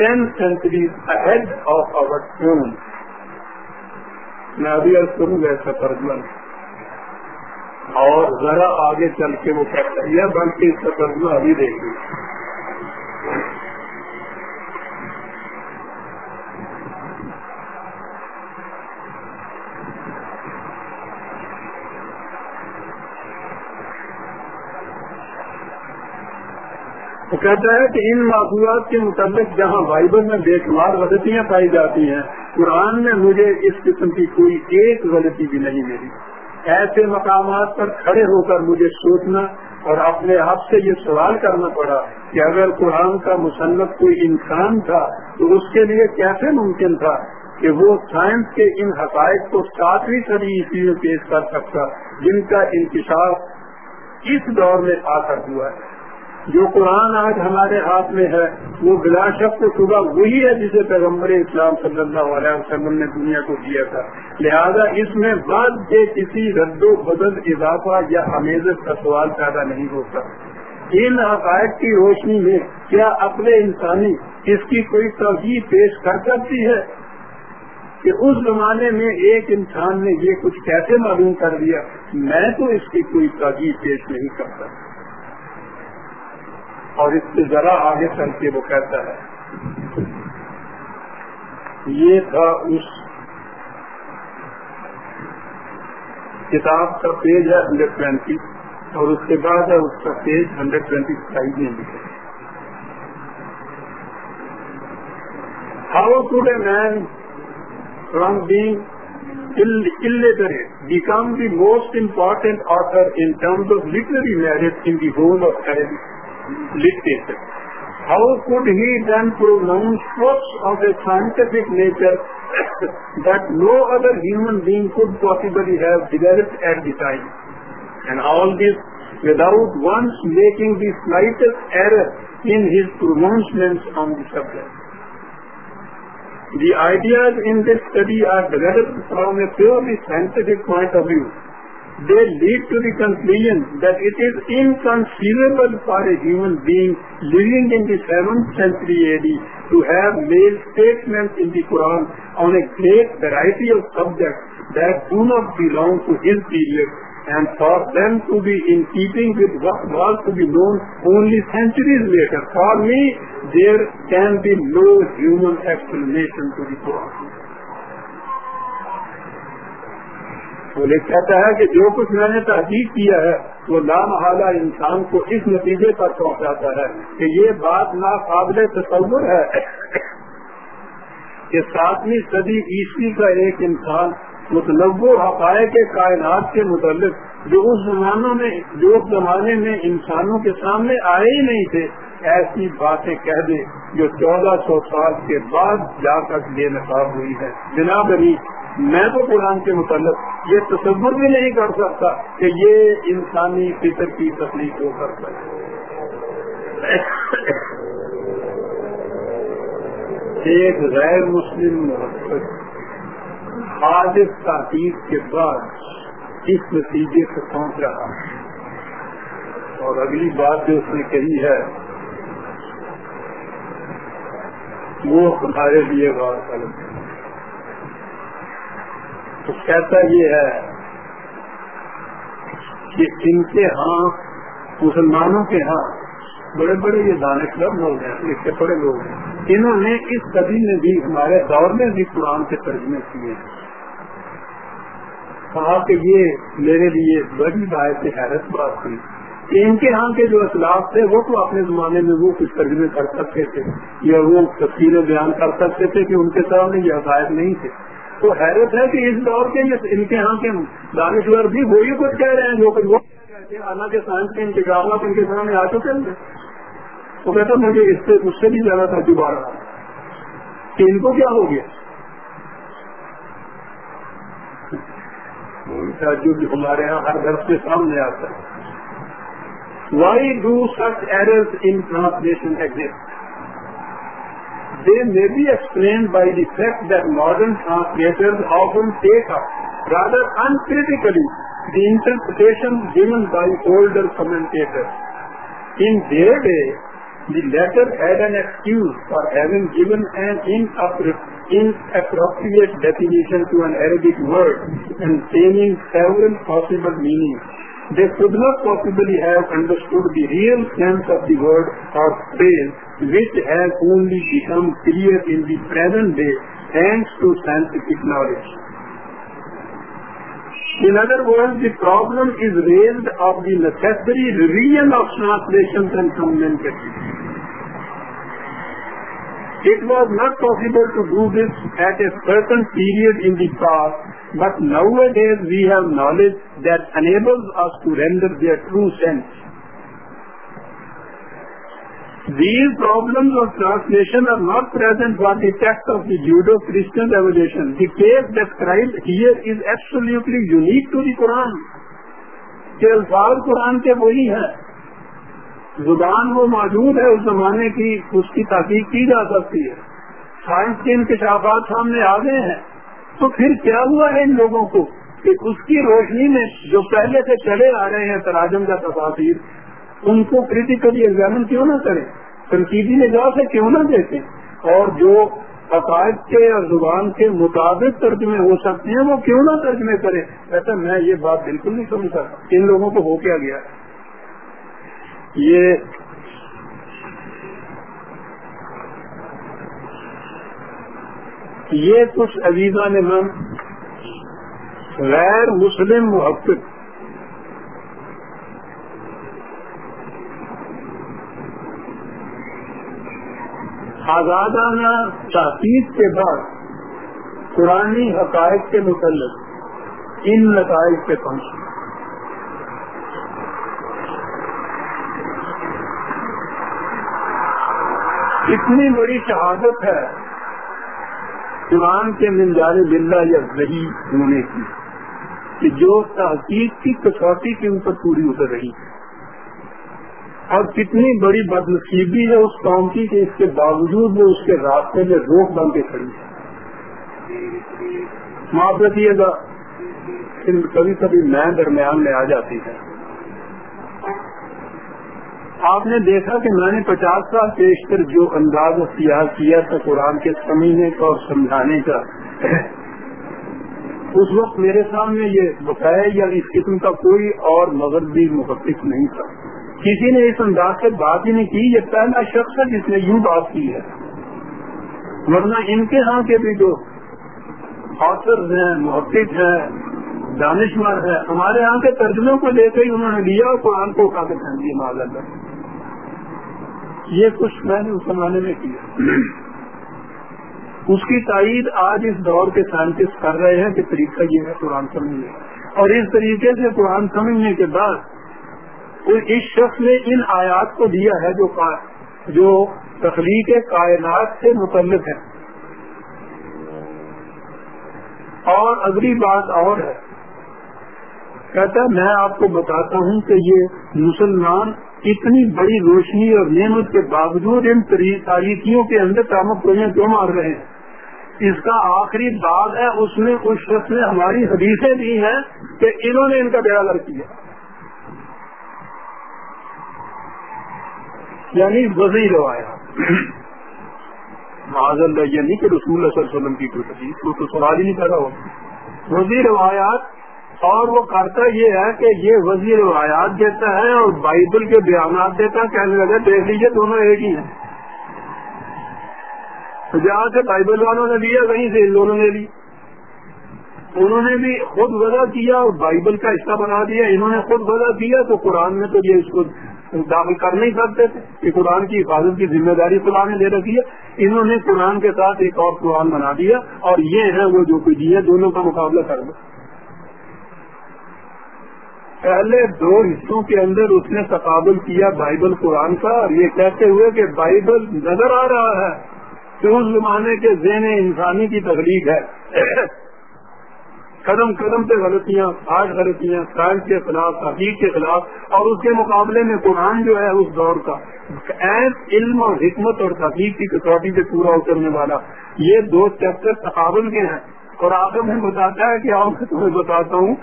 ten centuries centuries ahead of over time میں ابھی کروں گا ایسا سفرزمن اور ذرا آگے چل کے وہ کہتا ہے یہ بلکہ ترجمہ ابھی دیکھ لیجیے وہ کہتا ہے کہ ان معصولات کے متعلق جہاں بائبل میں بے شمار غلطیاں پائی جاتی ہیں قرآن میں مجھے اس قسم کی کوئی ایک غلطی بھی نہیں ملی ایسے مقامات پر کھڑے ہو کر مجھے سوچنا اور اپنے آپ سے یہ سوال کرنا پڑا کہ اگر قرآن کا مصنف کوئی انسان تھا تو اس کے لیے کیسے ممکن تھا کہ وہ سائنس کے ان حقائق کو ساتویں سبھی میں پیش کر سکتا جن کا انکشاف اس دور میں آ کر ہوا ہے جو قرآن آج ہمارے ہاتھ میں ہے وہ بلا شب کو صبح وہی ہے جسے پیغمبر اسلام صلی اللہ علیہ وسلم نے دنیا کو دیا تھا لہذا اس میں بعد کے کسی رد و بدل اضافہ یا کا سوال پیدا نہیں ہوتا ان حقائق کی روشنی میں کیا اپنے انسانی اس کی کوئی توجہ پیش کر سکتی ہے کہ اس زمانے میں ایک انسان نے یہ کچھ کیسے معلوم کر دیا میں تو اس کی کوئی توجہ پیش نہیں کرتا اور اس سے ذرا آگے چل کے وہ کہتا ہے یہ تھا اس کتاب کا پیج ہے ہنڈریڈ ٹوینٹی اور اس کے بعد ہے اس کا پیج ہنڈریڈ ٹوینٹی فائیو میں لکھے how to a man from being انٹریٹ be the most important author in terms of literary merit in the whole of file literature. How could he then pronounce works of a scientific nature that no other human being could possibly have developed at the time? And all this without once making the slightest error in his pronouncements on the subject. The ideas in this study are developed from a purely scientific point of view they lead to the conclusion that it is inconceivable for a human being living in the 7th century AD to have made statements in the Quran on a great variety of subjects that do not belong to his period, and for them to be in keeping with what was to be known only centuries later. For me, there can be no human explanation to the Quran. وہ لکھ کہتا ہے کہ جو کچھ میں نے تحقیق کیا ہے وہ لامحالہ انسان کو اس نتیجے پر پہنچاتا ہے کہ یہ بات ناقابل تصور ہے کہ ساتویں صدی عیسوی کا ایک انسان متنوع حقائق کائنات کے متعلق جو اس زمانوں میں جو اس زمانے میں انسانوں کے سامنے آئے ہی نہیں تھے ایسی باتیں کہہ دے جو چودہ سو سال کے بعد جا کر بے نقاب ہوئی ہے جناب علی میں تو قرآن کے متعلق یہ تصور بھی نہیں کر سکتا کہ یہ انسانی فطر کی ہو کر ہے ایک غیر مسلم مارف تاکیب کے بعد اس نتیجے سے پہنچ رہا ہے اور اگلی بات جو اس نے کہی ہے وہ ہمارے لیے غور کر تو کہتا یہ ہے کہ ان کے ہاں مسلمانوں کے ہاں بڑے بڑے یہ دانے پڑے لوگ ہیں انہوں نے اس میں بھی ہمارے دور میں بھی قرآن کے ترجمے کیے ہیں کہا کہ یہ میرے لیے بڑی سے حیرت بات تھی کہ ان کے ہاں کے جو اخلاق تھے وہ تو اپنے زمانے میں وہ کچھ ترجمے کر سکتے تھے یا وہ تفصیلیں بیان کر سکتے تھے کہ ان کے سامنے یہ حقائق نہیں تھے تو حیرت ہے کہ اس دور کے ان کے ہاں کے دانشور بھی وہی کچھ کہہ رہے ہیں جو کہ وہ حالانکہ سائنس کے انتظامات ان کے سامنے آ چکے ہیں تو کہتا مجھے اس سے اس سے بھی زیادہ تھا دوبارہ کہ ان کو کیا ہو گیا جو ہمارے یہاں ہر گھر کے سامنے آتا ہے why do such error in translation exist They may be explained by the fact that modern translators often take up, rather uncritically, the interpretations given by older commentators. In their day, the latter had an excuse for having given an inappropriate definition to an Arabic word and claiming several possible meanings. They could not possibly have understood the real sense of the word or phrase, which has only become clear in the present day thanks to scientific knowledge. In other words, the problem is raised of the necessary revision of translations and commentaries. It was not possible to do this at a certain period in the سال but now we have knowledge that enable us to render the true sense the problem of translation are not present for the text of the Judeo Christian revelation the case describe here is absolutely unique to the Quran کے الفاظ قرآن کے وہی ہیں زبان وہ موجود ہے اس زمانے کی اس کی تحقیق کی جا سکتی ہے سائنس کے انکشافات سامنے آ گئے ہیں تو پھر کیا ہوا ہے ان لوگوں کو کہ اس کی روشنی میں جو پہلے سے چڑھے آ رہے ہیں تراجم کا تصاویر ان کو کریٹیکلی ایگزامن کیوں نہ کریں تنقیدی نگاہ سے کیوں نہ دیکھیں اور جو عقائد کے اور زبان کے مطابق ترجمے ہو سکتے ہیں وہ کیوں نہ ترجمے کریں ایسا میں یہ بات بالکل نہیں سمجھتا ان لوگوں کو ہو کیا گیا ہے یہ یہ کچھ عزیزہ نے ہم غیر مسلم محقق آزادانہ تحقیق کے بعد پرانی حقائق کے متعلق ان نتائج پہ پہنچے اتنی بڑی شہادت ہے قرآن کے منظار بلّہ یا رہی ہونے کی کہ جو تحقیق کی کسوٹی کے اوپر پوری اتر رہی اور کتنی بڑی بدنصیبی ہے اس قوم کی کہ اس کے باوجود وہ اس کے راستے میں روک بن کے کھڑی ہے گا کبھی کبھی میں درمیان میں آ جاتی ہے آپ نے دیکھا کہ میں نے پچاس سال پیش کر جو انداز اختیار کیا تھا قرآن کے سمجھنے کا اور سمجھانے کا اس وقت میرے سامنے یہ بتایا یا اس قسم کا کوئی اور مغرب بھی محفوظ نہیں تھا کسی نے اس انداز سے بات ہی نہیں کی یہ پہلا شخص ہے جس نے یوں بات کی ہے ورنہ ان کے ہاں کے بھی جو محتف ہیں ہیں دانشمار ہے ہمارے یہاں کے ترجموں کو لے کے ہی انہوں نے لیا اور قرآن کو کام دیا معذرت یہ کچھ میں نے اس زمانے میں کیا اس کی تائید آج اس دور کے سائنٹسٹ کر رہے ہیں کہ طریقہ یہ ہے قرآن سمجھنے اور اس طریقے سے قرآن سمجھنے کے بعد اس شخص نے ان آیات کو دیا ہے جو جو تخلیق کائنات سے متعلق ہے اور اگلی بات اور ہے کہتا ہے میں آپ کو بتاتا ہوں کہ یہ مسلمان اتنی بڑی روشنی اور نعمت کے باوجود ان تاریخیوں کے اندر کامیاں کیوں مار رہے ہیں اس کا آخری بات ہے اس میں اس شخص نے ہماری حدیثیں دی ہیں کہ انہوں نے ان کا بیڑا گر کیا یعنی وزیر روایات معذر کہ رسول صلی اللہ علیہ وسلم کی کوئی حدیث تو سوال ہی نہیں پیدا ہو وزیر روایات اور وہ کرتا یہ ہے کہ یہ وزیر آیات دیتا ہے اور بائبل کے بیانات دیتا ہے کہنے لگے دیکھ لیجیے دونوں ایک ہی ہیں جہاں سے بائبل والوں نے لیا وہیں سے نے لی انہوں نے بھی خود وضع کیا اور بائبل کا حصہ بنا دیا انہوں نے خود وضع کیا تو قرآن میں تو یہ اس کو داخل کر نہیں سکتے تھے کہ قرآن کی حفاظت کی ذمہ داری فلاح نے دے رکھی ہے انہوں نے قرآن کے ساتھ ایک اور قرآن بنا دیا اور یہ ہے وہ جو کچھ دونوں کا مقابلہ کر دیا پہلے دو حصوں کے اندر اس نے تقابل کیا بائبل قرآن کا اور یہ کہتے ہوئے کہ بائبل نظر آ رہا ہے کہ اس زمانے کے ذہن انسانی کی تخلیق ہے قدم قدم پہ غلطیاں آج غلطیاں سائنس کے خلاف تحقیق کے خلاف اور اس کے مقابلے میں قرآن جو ہے اس دور کا علم اور حکمت اور تحقیق کی کٹوتی سے پورا اترنے والا یہ دو چیپٹر تقابل کے ہیں اور آپ بتاتا ہے کہ تمہیں بتاتا ہوں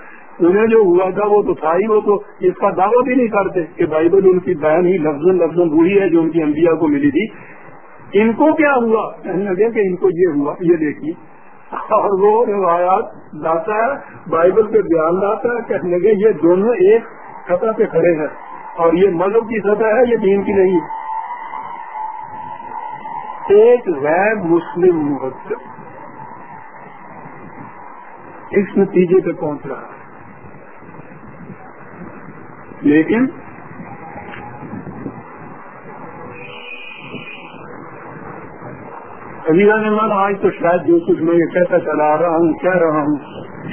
انہیں جو ہوا تھا وہ تو تھا ہی وہ تو اس کا دعویٰ بھی نہیں کرتے کہ بائبل ان کی بہن ہی لفظ لفظ وہی ہے جو ان کی انبیاء کو ملی تھی ان کو کیا ہوا کہنے لگے کہ ان کو یہ ہوا یہ دیکھی اور وہ روایات لاتا ہے بائبل پہ بیان لاتا ہے کہنے لگے یہ دونوں ایک سطح پہ کھڑے ہیں اور یہ مذہب کی سطح ہے یہ دین کی نہیں ایک غیر مسلم مہذب اس نتیجے پہ پہنچ رہا ہے لیکن آج تو شاید جو کچھ میں یہ کہتا چلا رہا ہوں کہہ رہا ہوں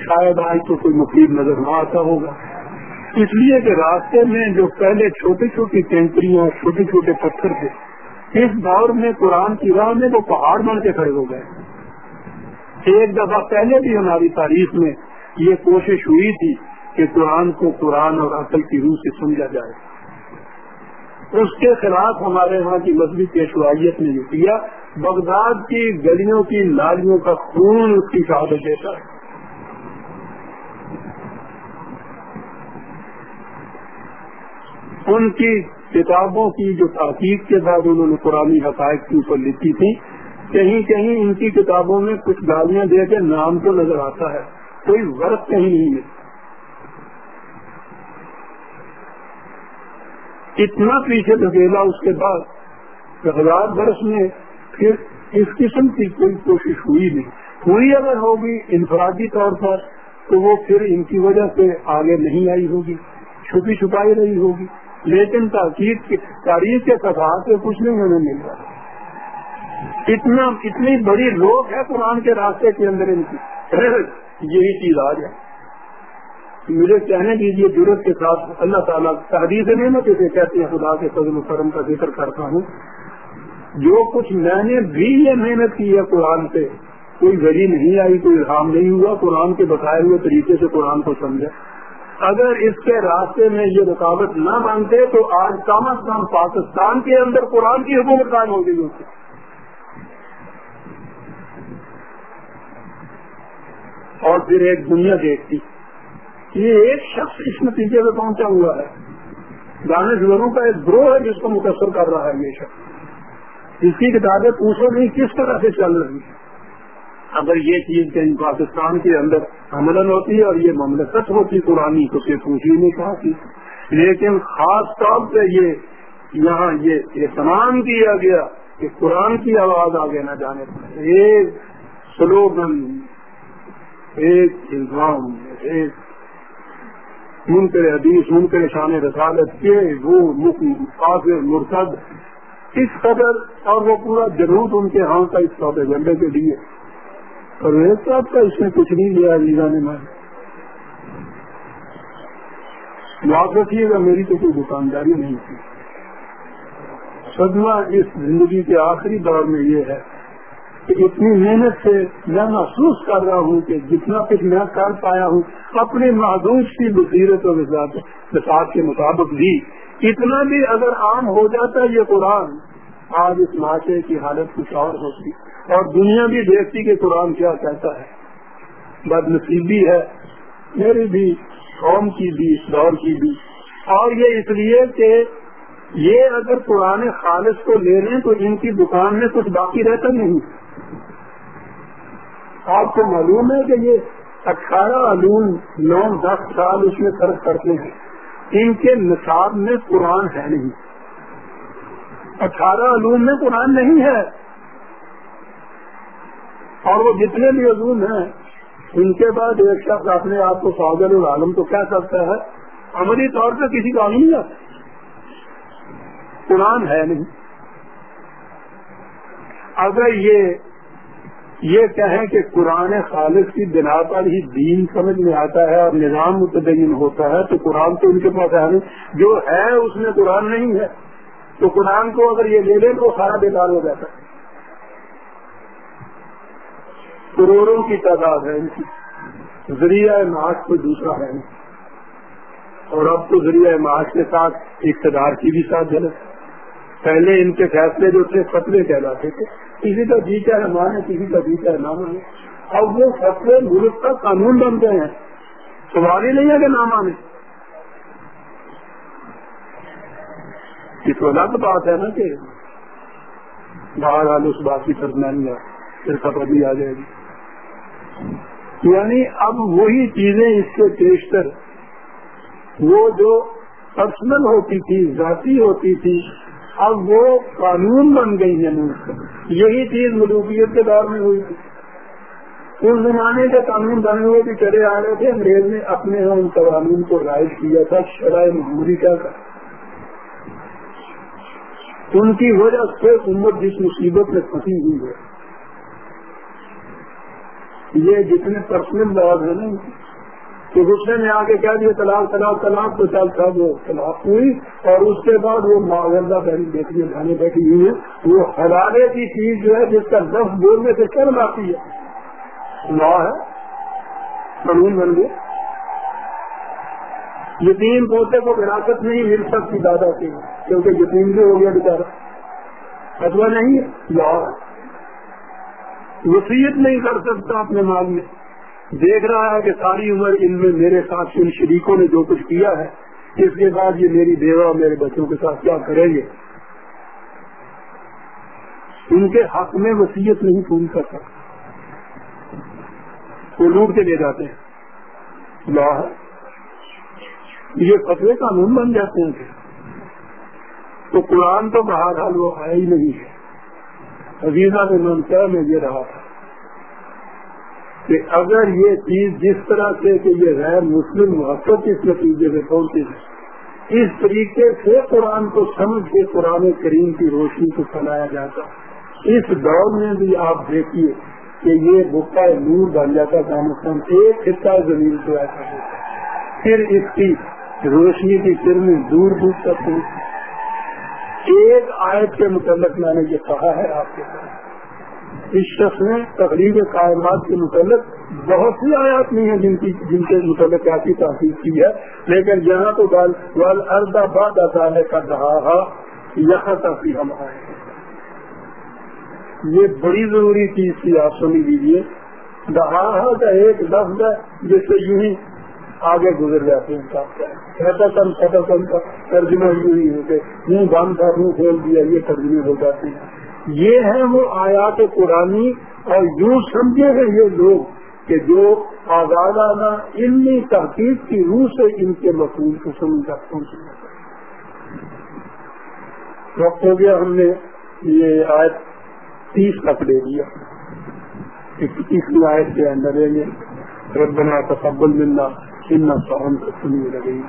شاید آج تو کوئی مفید نظر نہ آتا ہوگا اس لیے کہ راستے میں جو پہلے چھوٹی چھوٹی ٹینکری چھوٹے چھوٹے پتھر تھے اس دور میں قرآن کی راہ میں وہ پہاڑ بن کے کھڑے ہو گئے ایک دفعہ پہلے بھی ہماری تاریخ میں یہ کوشش ہوئی تھی کہ قرآن کو قرآن اور عقل کی روح سے سمجھا جائے اس کے خلاف ہمارے یہاں کی مذہبی پیشوائیت نے جو کیا بغداد کی گلیوں کی نالیوں کا خون اس کی دیتا ہے ان کی کتابوں کی جو تاکیق کے بعد انہوں نے قرآن حقائق کے اوپر لکھی تھی کہیں کہیں ان کی کتابوں میں کچھ گالیاں دے کے نام تو نظر آتا ہے کوئی ورق کہیں نہیں ملتا اتنا پیچھے دھکیلا اس کے بعد ہزار برس میں پھر اس قسم کی کوئی کوشش ہوئی نہیں ہوئی اگر ہوگی انفرادی طور پر تو وہ پھر ان کی وجہ سے آگے نہیں آئی ہوگی چھپی چھپائی رہی ہوگی لیکن کی تاریخ کے سے کچھ نہیں ہمیں مل رہا اتنا اتنی بڑی لوگ ہے قرآن کے راستے کے اندر ان کی یہی چیز آ جائے مجھے کہنے دیجیے دورت کے ساتھ اللہ تعالیٰ تحریر نہیں ہیں خدا کے و کرم کا ذکر کرتا ہوں جو کچھ میں نے بھی یہ محنت کی ہے قرآن سے کوئی گلی نہیں آئی کوئی الحام نہیں ہوا قرآن کے بتائے ہوئے طریقے سے قرآن کو سمجھا اگر اس کے راستے میں یہ رکاوٹ نہ مانتے تو آج کم از کم پاکستان کے اندر قرآن کی حکومت قائم ہو گئی ہوتی اور پھر ایک دنیا دیکھتی یہ ایک شخص اس نتیجے پہ پہنچا ہوا ہے دانش لوگوں کا ایک گروہ ہے جس کو متاثر کر رہا ہے یہ شخص اس کی کتابیں پوچھو نہیں کس طرح سے چل رہی اگر یہ چیز کہیں پاکستان کے اندر حملن ہوتی ہے اور یہ مملکت ہوتی پرانی تو پھر پوچھ ہی نہیں تھی لیکن خاص طور پہ یہ یہاں یہ اہتمام کیا گیا کہ قرآن کی آواز آگے نہ جانے ایک سلوگن ایک الزام ایک ان کے حدیث ان کے شان رسالت کے وہ کافر مرتد اس قدر اور وہ پورا جنوب ان کے ہاں کا اس سودے گنڈے کے لیے صاحب کا اس میں کچھ نہیں لیا رینا نے میں یاد رکھیے گا میری تو کوئی دکانداری نہیں تھی صدمہ اس زندگی کے آخری دور میں یہ ہے اتنی محنت سے میں محسوس کر رہا ہوں کہ جتنا کچھ میں کر پایا ہوں اپنے محدود کی بصیرت اور نثاب کے مطابق بھی اتنا بھی اگر عام ہو جاتا ہے یہ قرآن آج اس معاشرے کی حالت کچھ اور ہوتی اور دنیا بھی دیکھتی کہ قرآن کیا کہتا ہے بد نصیبی ہے میری بھی قوم کی بھی اس دور کی بھی اور یہ اس لیے کہ یہ اگر قرآن خالص کو لے لیں تو ان کی دکان میں کچھ باقی رہتا نہیں آپ کو معلوم ہے کہ یہ اٹھارہ علوم نو دس سال اس میں خرچ کرتے ہیں ان کے نصاب میں قرآن ہے نہیں اٹھارہ علوم میں قرآن نہیں ہے اور وہ جتنے بھی علوم ہیں ان کے بعد ایک شخص اپنے آپ کو سوادر العالم تو کیا کرتا ہے عملی طور پہ کسی کا نہیں نہ قرآن ہے نہیں اگر یہ یہ کہیں کہ قرآن خالص کی بنا پر ہی دین سمجھ میں آتا ہے اور نظام متدین ہوتا ہے تو قرآن تو ان کے پاس ہے نہیں جو ہے اس میں قرآن نہیں ہے تو قرآن کو اگر یہ لے لیں تو سارا بیدار ہو جاتا ہے کروڑوں کی تعداد ہے ان کی ذریعہ معاش کو دوسرا ہے اور اب تو ذریعہ معاش کے ساتھ اقتدار کی بھی ساتھ جلد ہے پہلے ان کے فیصلے جو تھے فتوے کہلاتے تھے کسی کا جیتا ہے مانے کسی کا جیتا ہے نام مانے اب وہ فتوے ملک کا قانون بنتے ہیں سوال ہی نہیں ہے کہ نام آنے تو الگ بات ہے نا کہ بہرحال اس بات کی پھر خبر بھی آ جائے گی یعنی اب وہی چیزیں اس کے پیش کر وہ جو پرسنل ہوتی تھی ذاتی ہوتی تھی اب وہ قانون بن گئی ہے ملک یہی چیز ملوکیت کے دور میں ہوئی تھی اس زمانے کے قانون بنے ہوئے بھی چلے آ رہے تھے انگریز نے اپنے ہاں ان قوانین کو رائج کیا تھا شرائے امریکہ کا ان کی وجہ سے امت جس مصیبت میں پھنسی ہوئی ہے یہ جتنے پرسنل لاز ہیں نا تو غصے میں آ کے کہہ دیا طلاق طلاق طلاق تو چل صاحب وہ طلاق ہوئی اور اس کے بعد وہ ماغردہ پہلی بیٹھی بہنیں بیٹھی ہوئی ہے وہ حرارے کی چیز جو ہے جس کا دس بولنے سے چل آتی ہے لا ہے قانون بن گئے یتیم پوتے کو وراثت نہیں مل سکتی دادا کی کیونکہ یتیم بھی ہو گیا بےچارا فتوا نہیں ہے لا ہے وسیعت نہیں کر سکتا اپنے مال میں دیکھ رہا ہے کہ ساری عمر ان میں میرے ساتھ ان شریکوں نے جو کچھ کیا ہے اس کے بعد یہ میری بیوہ اور میرے بچوں کے ساتھ کیا کریں گے ان کے حق میں وسیعت نہیں کر سکتا وہ لوٹ کے لے جاتے ہیں لوہ یہ فصلے قانون بن جاتے ہیں تو قرآن تو بہرحال وہ آیا ہی نہیں ہے عزیزہ منسوح میں یہ رہا تھا کہ اگر یہ چیز جس طرح سے کہ یہ غیر مسلم محبت اس نتیجے میں پہنچے اس طریقے سے قرآن کو سمجھ کے قرآن کریم کی روشنی کو پھیلایا جاتا اس دور میں بھی آپ دیکھیے کہ یہ بکا نور بن جاتا کم از کم ایک حصہ زمین کو ایسا ہوتا پھر اس کی روشنی کی فلم دور دور تک ایک آیت کے متعلق میں نے یہ کہا ہے آپ کے پاس اس شخص نے تقریب کائنات کے متعلق بہت سی آیات نہیں ہیں جن کی جن کے متعلق کافی تحقیق کی ہے لیکن یہاں تو اردا باد دہا یہاں تک بھی ہم آئے یہ بڑی ضروری چیز تھی آپ سنی لیجیے دہا کا ایک لفظ ہے جس سے یوں ہی آگے گزر جاتے ہیں سطح ترجمہ ہی ہوتے منہ بند تھا منہ کھول دیا یہ ترجمے ہو جاتے ہیں یہ ہے وہ آیات قرآن اور یوں سمجھے گا یہ لوگ کہ جو آزادانہ علمی تحقیق کی روح سے ان کے مقبول کو تک پہنچ گیا وقت ہو گیا ہم نے یہ آیت تیس تک لے لیا اس آیت کے اندر سب کو ساؤنڈ لگی